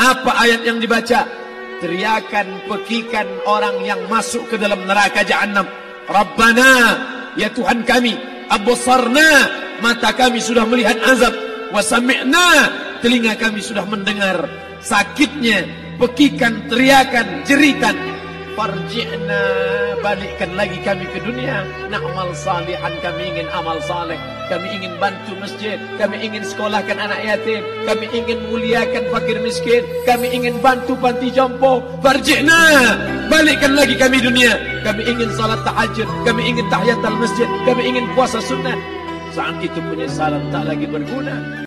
Apa ayat yang dibaca? Teriakan, pekikan orang yang masuk ke dalam neraka jahannam. Rabbana, ya Tuhan kami, absarna, mata kami sudah melihat azab. Wasami'na, telinga kami sudah mendengar sakitnya, pekikan, teriakan, jeritan farji'na balikkan lagi kami ke dunia. Na'mal salihan kami ingin amal saleh. Kami ingin bantu masjid kami ingin sekolahkan anak yatim kami ingin muliakan fakir miskin kami ingin bantu panti jompo. Farji'na balikkan lagi kami dunia. Kami ingin salat tahajud kami ingin tahiyatul masjid kami ingin puasa sunnah. Saat itu penyesalan tak lagi berguna